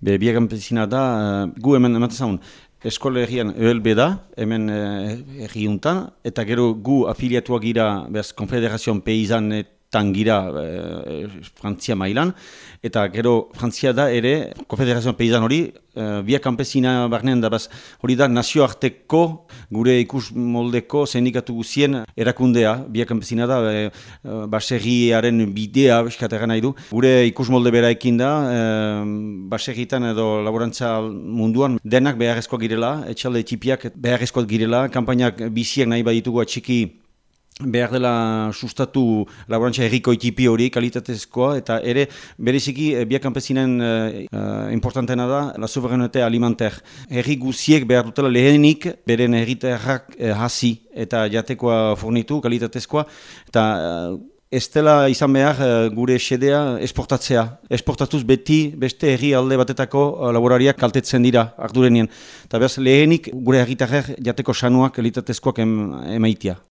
Be, biakanpezina da, gu hemen ematen zaun, eskola ELB da, hemen herriuntan, eta gero gu afiliatuak gira, bez, konfederazioan peizan tangira e, Frantzia mailan, eta gero Frantzia da ere, Konfederazioan Peizan hori, e, biak kanpezina barnean da, baz, hori da nazioarteko gure ikus moldeko sindikatu guzien erakundea, biak kanpezina da, e, baserriaren bidea, eskaterra nahi du, gure ikus molde bera ekin da, e, baserritan edo laborantza munduan, denak beharrezkoak girela, etxalde txipiak beharrezkoak girela, kampainak biziak nahi baditugu atxiki, behar dela sustatu laborantza erriko itipi hori kalitatezkoa eta ere bereziki eh, biak kanpezinen uh, importantena da la sovereignete alimenter. Herri guziek behar dutela lehenik beren erriterrak uh, hasi eta jatekoa fornitu kalitatezkoa eta uh, Ez dela izan behar gure esedea esportatzea. Esportatuz beti beste herri alde batetako laborariak kaltetzen dira ardurenien. Eta behaz lehenik gure herritarrak jateko sanuak elitatezkoak emaitia.